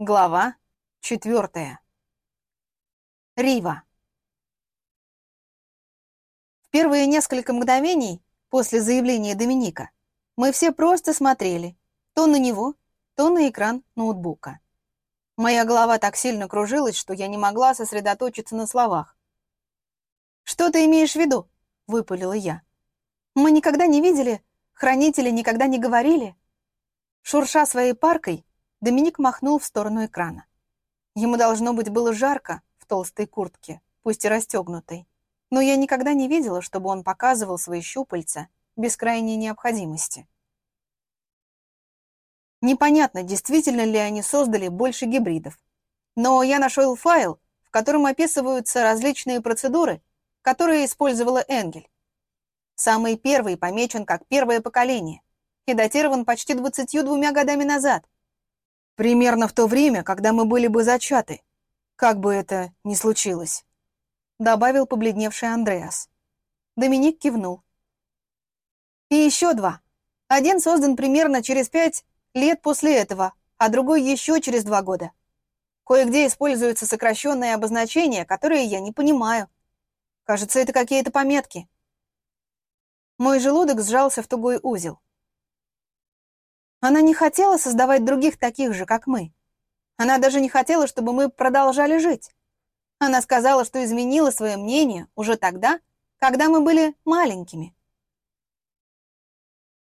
Глава четвертая. Рива. В первые несколько мгновений после заявления Доминика мы все просто смотрели то на него, то на экран ноутбука. Моя голова так сильно кружилась, что я не могла сосредоточиться на словах. «Что ты имеешь в виду?» — выпалила я. «Мы никогда не видели, хранители никогда не говорили». Шурша своей паркой, Доминик махнул в сторону экрана. Ему, должно быть, было жарко в толстой куртке, пусть и расстегнутой. Но я никогда не видела, чтобы он показывал свои щупальца без крайней необходимости. Непонятно, действительно ли они создали больше гибридов. Но я нашел файл, в котором описываются различные процедуры, которые использовала Энгель. Самый первый помечен как первое поколение и датирован почти 22 годами назад – Примерно в то время, когда мы были бы зачаты, как бы это ни случилось», — добавил побледневший Андреас. Доминик кивнул. «И еще два. Один создан примерно через пять лет после этого, а другой еще через два года. Кое-где используются сокращенные обозначения, которые я не понимаю. Кажется, это какие-то пометки». Мой желудок сжался в тугой узел. Она не хотела создавать других таких же, как мы. Она даже не хотела, чтобы мы продолжали жить. Она сказала, что изменила свое мнение уже тогда, когда мы были маленькими.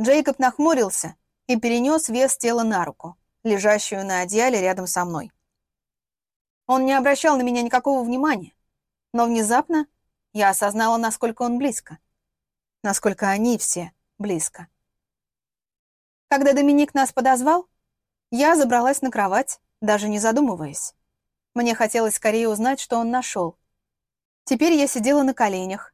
Джейкоб нахмурился и перенес вес тела на руку, лежащую на одеяле рядом со мной. Он не обращал на меня никакого внимания, но внезапно я осознала, насколько он близко, насколько они все близко. Когда Доминик нас подозвал, я забралась на кровать, даже не задумываясь. Мне хотелось скорее узнать, что он нашел. Теперь я сидела на коленях.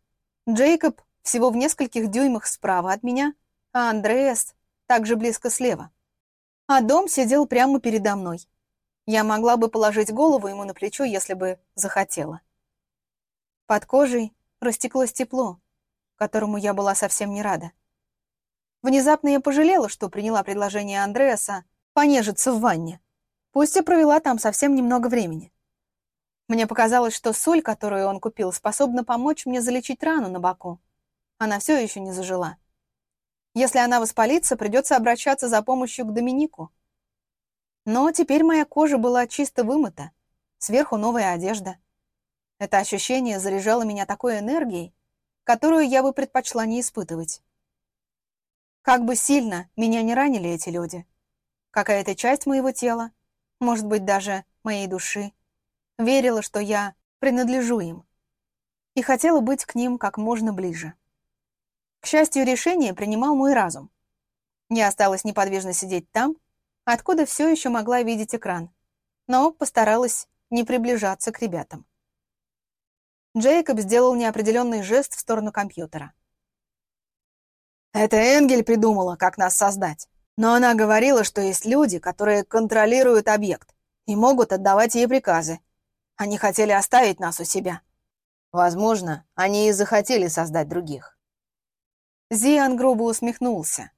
Джейкоб всего в нескольких дюймах справа от меня, а Андреас также близко слева. А дом сидел прямо передо мной. Я могла бы положить голову ему на плечо, если бы захотела. Под кожей растеклось тепло, которому я была совсем не рада. Внезапно я пожалела, что приняла предложение Андреаса понежиться в ванне. Пусть я провела там совсем немного времени. Мне показалось, что соль, которую он купил, способна помочь мне залечить рану на боку. Она все еще не зажила. Если она воспалится, придется обращаться за помощью к Доминику. Но теперь моя кожа была чисто вымыта, сверху новая одежда. Это ощущение заряжало меня такой энергией, которую я бы предпочла не испытывать. Как бы сильно меня не ранили эти люди. Какая-то часть моего тела, может быть, даже моей души, верила, что я принадлежу им. И хотела быть к ним как можно ближе. К счастью, решение принимал мой разум. Я осталась неподвижно сидеть там, откуда все еще могла видеть экран, но постаралась не приближаться к ребятам. Джейкоб сделал неопределенный жест в сторону компьютера. Это Энгель придумала, как нас создать. Но она говорила, что есть люди, которые контролируют объект и могут отдавать ей приказы. Они хотели оставить нас у себя. Возможно, они и захотели создать других. Зиан грубо усмехнулся.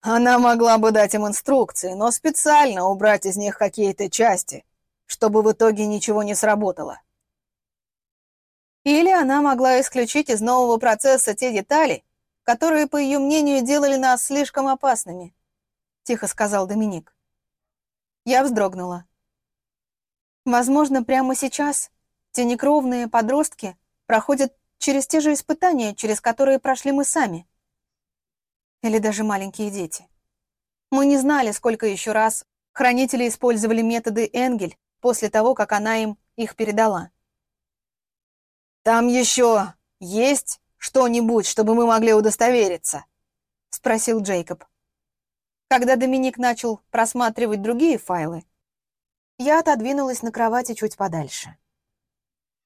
Она могла бы дать им инструкции, но специально убрать из них какие-то части, чтобы в итоге ничего не сработало. Или она могла исключить из нового процесса те детали, которые, по ее мнению, делали нас слишком опасными», — тихо сказал Доминик. Я вздрогнула. Возможно, прямо сейчас те некровные подростки проходят через те же испытания, через которые прошли мы сами. Или даже маленькие дети. Мы не знали, сколько еще раз хранители использовали методы Энгель после того, как она им их передала. «Там еще есть что-нибудь, чтобы мы могли удостовериться?» — спросил Джейкоб. Когда Доминик начал просматривать другие файлы, я отодвинулась на кровати чуть подальше.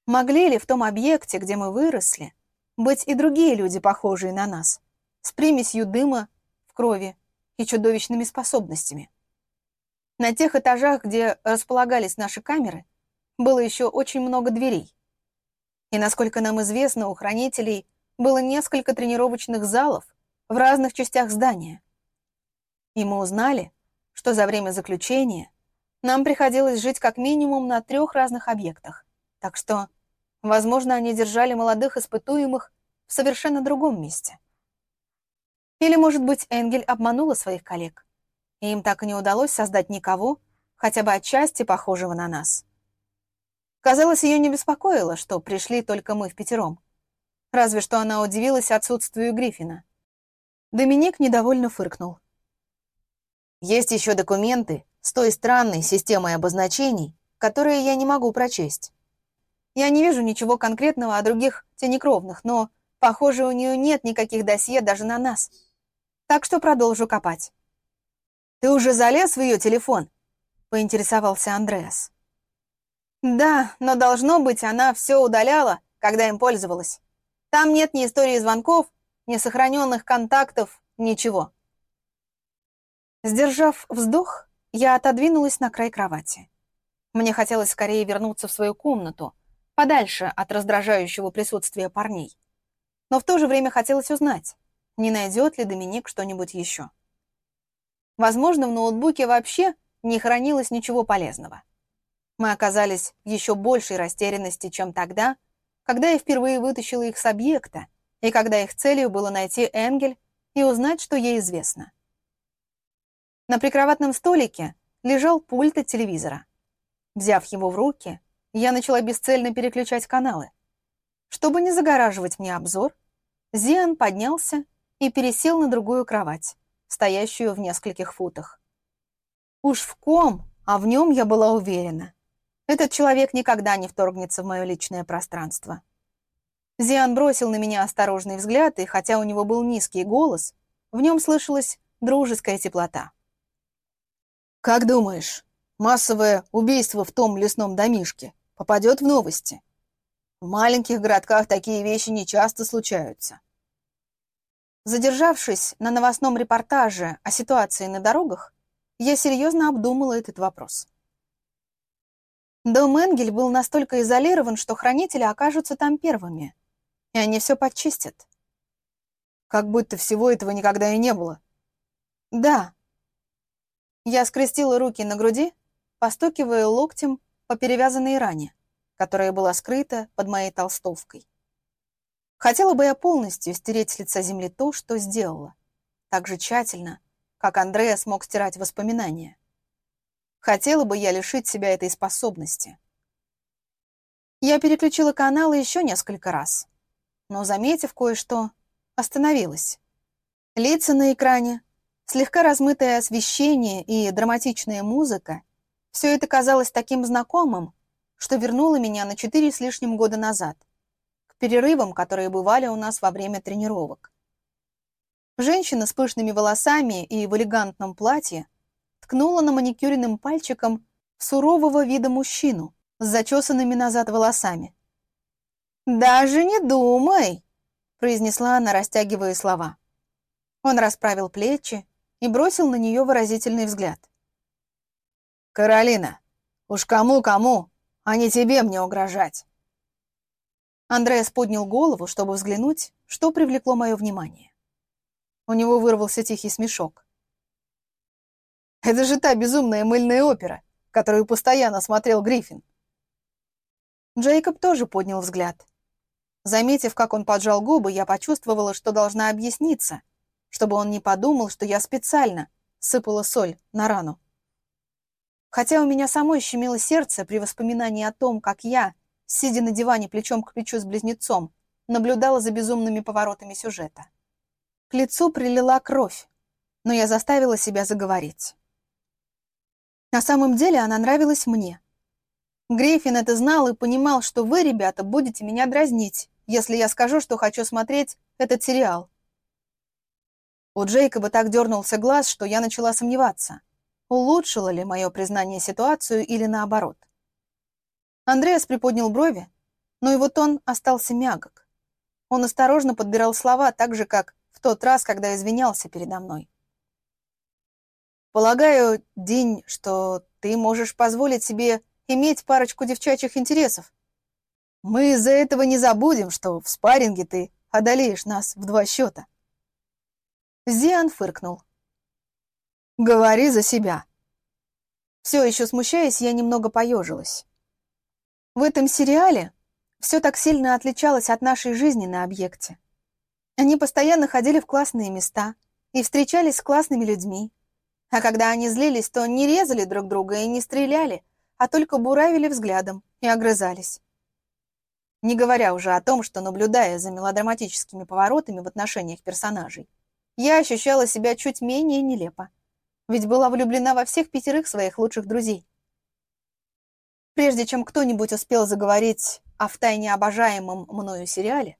Могли ли в том объекте, где мы выросли, быть и другие люди, похожие на нас, с примесью дыма в крови и чудовищными способностями? На тех этажах, где располагались наши камеры, было еще очень много дверей. И, насколько нам известно, у хранителей было несколько тренировочных залов в разных частях здания. И мы узнали, что за время заключения Нам приходилось жить как минимум на трех разных объектах, так что, возможно, они держали молодых испытуемых в совершенно другом месте. Или, может быть, Энгель обманула своих коллег, и им так и не удалось создать никого, хотя бы отчасти похожего на нас. Казалось, ее не беспокоило, что пришли только мы в пятером. Разве что она удивилась отсутствию Гриффина. Доминик недовольно фыркнул. Есть еще документы с той странной системой обозначений, которые я не могу прочесть. Я не вижу ничего конкретного о других тенекровных, но, похоже, у нее нет никаких досье даже на нас. Так что продолжу копать. «Ты уже залез в ее телефон?» — поинтересовался Андреас. «Да, но должно быть, она все удаляла, когда им пользовалась. Там нет ни истории звонков, ни сохраненных контактов, ничего». Сдержав вздох, я отодвинулась на край кровати. Мне хотелось скорее вернуться в свою комнату, подальше от раздражающего присутствия парней. Но в то же время хотелось узнать, не найдет ли Доминик что-нибудь еще. Возможно, в ноутбуке вообще не хранилось ничего полезного. Мы оказались в еще большей растерянности, чем тогда, когда я впервые вытащила их с объекта, и когда их целью было найти Энгель и узнать, что ей известно. На прикроватном столике лежал пульт от телевизора. Взяв его в руки, я начала бесцельно переключать каналы. Чтобы не загораживать мне обзор, Зиан поднялся и пересел на другую кровать, стоящую в нескольких футах. Уж в ком, а в нем я была уверена. Этот человек никогда не вторгнется в мое личное пространство. Зиан бросил на меня осторожный взгляд, и хотя у него был низкий голос, в нем слышалась дружеская теплота. «Как думаешь, массовое убийство в том лесном домишке попадет в новости? В маленьких городках такие вещи не часто случаются». Задержавшись на новостном репортаже о ситуации на дорогах, я серьезно обдумала этот вопрос. Дом Энгель был настолько изолирован, что хранители окажутся там первыми, и они все подчистят. Как будто всего этого никогда и не было. Да, я скрестила руки на груди, постукивая локтем по перевязанной ране, которая была скрыта под моей толстовкой. Хотела бы я полностью стереть с лица земли то, что сделала, так же тщательно, как Андрея смог стирать воспоминания. Хотела бы я лишить себя этой способности. Я переключила каналы еще несколько раз, но, заметив кое-что, остановилась. Лица на экране Слегка размытое освещение и драматичная музыка — все это казалось таким знакомым, что вернуло меня на четыре с лишним года назад, к перерывам, которые бывали у нас во время тренировок. Женщина с пышными волосами и в элегантном платье ткнула на маникюренным пальчиком сурового вида мужчину с зачесанными назад волосами. «Даже не думай!» — произнесла она, растягивая слова. Он расправил плечи, и бросил на нее выразительный взгляд. «Каролина, уж кому-кому, а не тебе мне угрожать!» Андреас поднял голову, чтобы взглянуть, что привлекло мое внимание. У него вырвался тихий смешок. «Это же та безумная мыльная опера, которую постоянно смотрел Гриффин!» Джейкоб тоже поднял взгляд. Заметив, как он поджал губы, я почувствовала, что должна объясниться, чтобы он не подумал, что я специально сыпала соль на рану. Хотя у меня самой щемило сердце при воспоминании о том, как я, сидя на диване плечом к плечу с близнецом, наблюдала за безумными поворотами сюжета. К лицу прилила кровь, но я заставила себя заговорить. На самом деле она нравилась мне. Грейфин это знал и понимал, что вы, ребята, будете меня дразнить, если я скажу, что хочу смотреть этот сериал. У Джейкоба так дернулся глаз, что я начала сомневаться, улучшило ли мое признание ситуацию или наоборот. Андреас приподнял брови, но его тон остался мягок. Он осторожно подбирал слова, так же, как в тот раз, когда извинялся передо мной. «Полагаю, День, что ты можешь позволить себе иметь парочку девчачьих интересов. Мы из-за этого не забудем, что в спарринге ты одолеешь нас в два счета». Зиан фыркнул. «Говори за себя». Все еще смущаясь, я немного поежилась. В этом сериале все так сильно отличалось от нашей жизни на объекте. Они постоянно ходили в классные места и встречались с классными людьми. А когда они злились, то не резали друг друга и не стреляли, а только буравили взглядом и огрызались. Не говоря уже о том, что, наблюдая за мелодраматическими поворотами в отношениях персонажей, я ощущала себя чуть менее нелепо, ведь была влюблена во всех пятерых своих лучших друзей. Прежде чем кто-нибудь успел заговорить о втайне обожаемом мною сериале,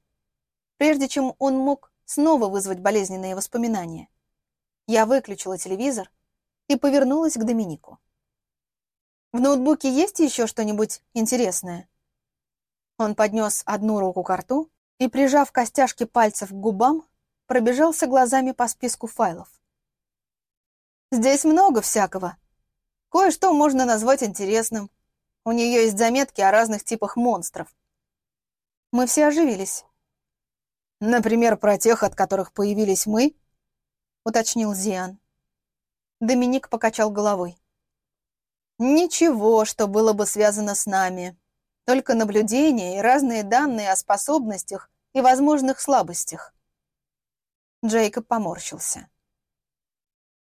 прежде чем он мог снова вызвать болезненные воспоминания, я выключила телевизор и повернулась к Доминику. «В ноутбуке есть еще что-нибудь интересное?» Он поднес одну руку к рту и, прижав костяшки пальцев к губам, пробежался глазами по списку файлов. «Здесь много всякого. Кое-что можно назвать интересным. У нее есть заметки о разных типах монстров. Мы все оживились. Например, про тех, от которых появились мы, уточнил Зиан. Доминик покачал головой. Ничего, что было бы связано с нами. Только наблюдения и разные данные о способностях и возможных слабостях. Джейкоб поморщился.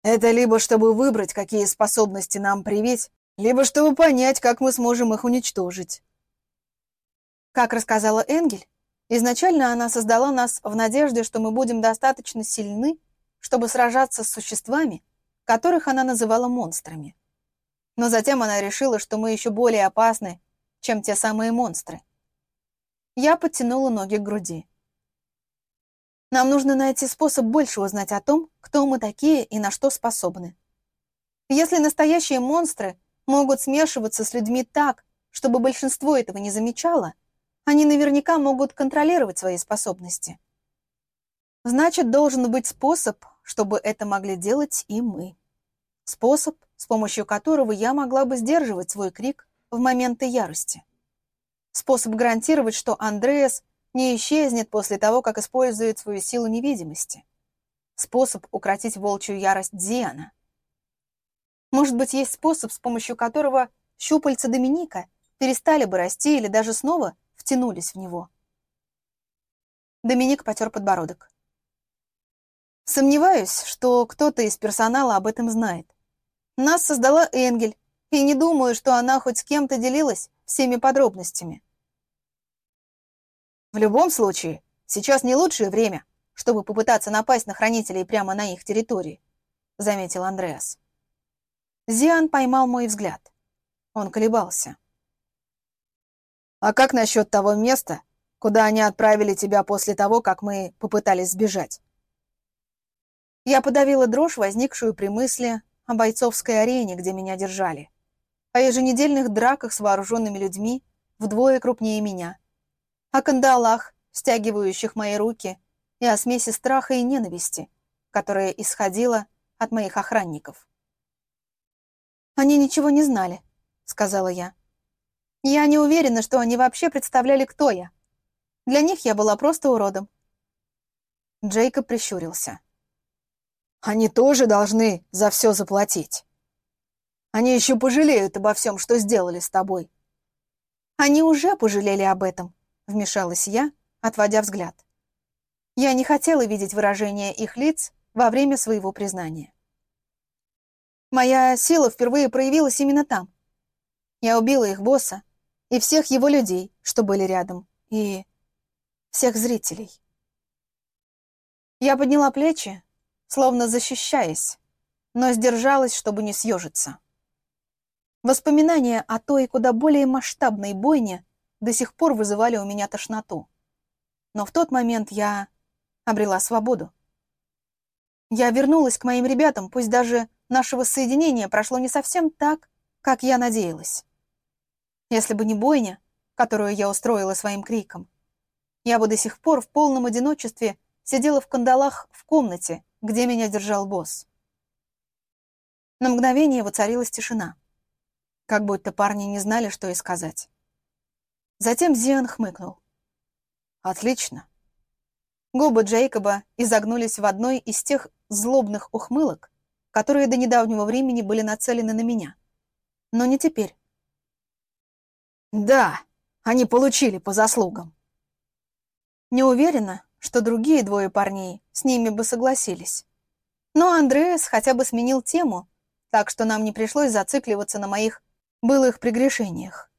Это либо чтобы выбрать, какие способности нам привить, либо чтобы понять, как мы сможем их уничтожить. Как рассказала Энгель, изначально она создала нас в надежде, что мы будем достаточно сильны, чтобы сражаться с существами, которых она называла монстрами. Но затем она решила, что мы еще более опасны, чем те самые монстры. Я подтянула ноги к груди. Нам нужно найти способ больше узнать о том, кто мы такие и на что способны. Если настоящие монстры могут смешиваться с людьми так, чтобы большинство этого не замечало, они наверняка могут контролировать свои способности. Значит, должен быть способ, чтобы это могли делать и мы. Способ, с помощью которого я могла бы сдерживать свой крик в моменты ярости. Способ гарантировать, что Андреас не исчезнет после того, как использует свою силу невидимости. Способ укротить волчью ярость Диана. Может быть, есть способ, с помощью которого щупальца Доминика перестали бы расти или даже снова втянулись в него. Доминик потер подбородок. Сомневаюсь, что кто-то из персонала об этом знает. Нас создала Энгель, и не думаю, что она хоть с кем-то делилась всеми подробностями. В любом случае, сейчас не лучшее время, чтобы попытаться напасть на хранителей прямо на их территории, заметил Андреас. Зиан поймал мой взгляд. Он колебался. «А как насчет того места, куда они отправили тебя после того, как мы попытались сбежать?» Я подавила дрожь, возникшую при мысли о бойцовской арене, где меня держали о еженедельных драках с вооруженными людьми, вдвое крупнее меня, о кандалах, стягивающих мои руки, и о смеси страха и ненависти, которая исходила от моих охранников. «Они ничего не знали», — сказала я. «Я не уверена, что они вообще представляли, кто я. Для них я была просто уродом». Джейкоб прищурился. «Они тоже должны за все заплатить». Они еще пожалеют обо всем, что сделали с тобой». «Они уже пожалели об этом», — вмешалась я, отводя взгляд. Я не хотела видеть выражение их лиц во время своего признания. Моя сила впервые проявилась именно там. Я убила их босса и всех его людей, что были рядом, и всех зрителей. Я подняла плечи, словно защищаясь, но сдержалась, чтобы не съежиться. Воспоминания о той куда более масштабной бойне до сих пор вызывали у меня тошноту. Но в тот момент я обрела свободу. Я вернулась к моим ребятам, пусть даже наше воссоединение прошло не совсем так, как я надеялась. Если бы не бойня, которую я устроила своим криком, я бы до сих пор в полном одиночестве сидела в кандалах в комнате, где меня держал босс. На мгновение воцарилась тишина как будто парни не знали, что и сказать. Затем Зиан хмыкнул. «Отлично». Губы Джейкоба изогнулись в одной из тех злобных ухмылок, которые до недавнего времени были нацелены на меня. но не теперь. Да, они получили по заслугам. Не уверена, что другие двое парней с ними бы согласились. Но Андреас хотя бы сменил тему, так что нам не пришлось зацикливаться на моих былых прегрешениях.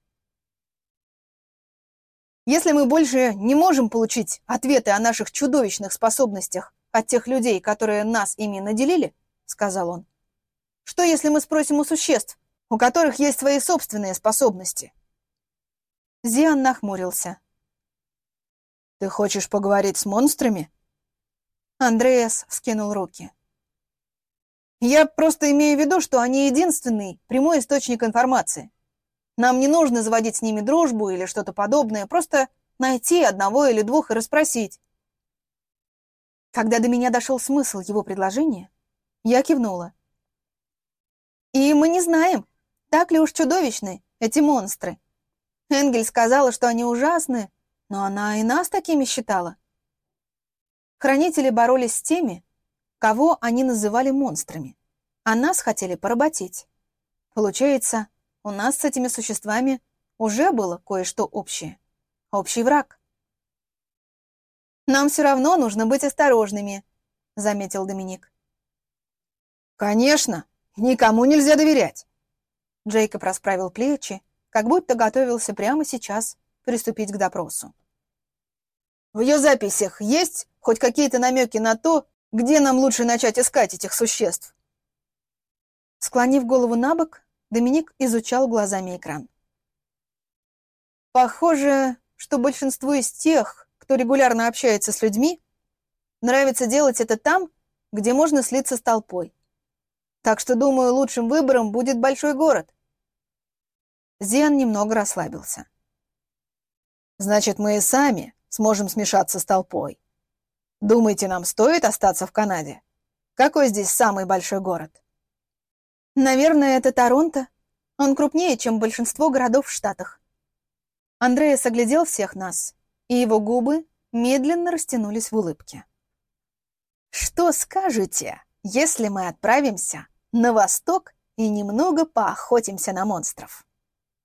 Если мы больше не можем получить ответы о наших чудовищных способностях от тех людей, которые нас ими наделили, — сказал он, — что если мы спросим у существ, у которых есть свои собственные способности? Зиан нахмурился. «Ты хочешь поговорить с монстрами?» Андреас вскинул руки. «Я просто имею в виду, что они единственный прямой источник информации. Нам не нужно заводить с ними дружбу или что-то подобное, просто найти одного или двух и расспросить». Когда до меня дошел смысл его предложения, я кивнула. «И мы не знаем, так ли уж чудовищны эти монстры. Энгель сказала, что они ужасны, но она и нас такими считала. Хранители боролись с теми, кого они называли монстрами, а нас хотели поработить. Получается, у нас с этими существами уже было кое-что общее. Общий враг. «Нам все равно нужно быть осторожными», — заметил Доминик. «Конечно, никому нельзя доверять». Джейкоб расправил плечи как будто готовился прямо сейчас приступить к допросу. «В ее записях есть хоть какие-то намеки на то, где нам лучше начать искать этих существ?» Склонив голову на бок, Доминик изучал глазами экран. «Похоже, что большинству из тех, кто регулярно общается с людьми, нравится делать это там, где можно слиться с толпой. Так что, думаю, лучшим выбором будет большой город. Зиан немного расслабился. «Значит, мы и сами сможем смешаться с толпой. Думаете, нам стоит остаться в Канаде? Какой здесь самый большой город?» «Наверное, это Торонто. Он крупнее, чем большинство городов в Штатах». Андреас оглядел всех нас, и его губы медленно растянулись в улыбке. «Что скажете, если мы отправимся на восток и немного поохотимся на монстров?»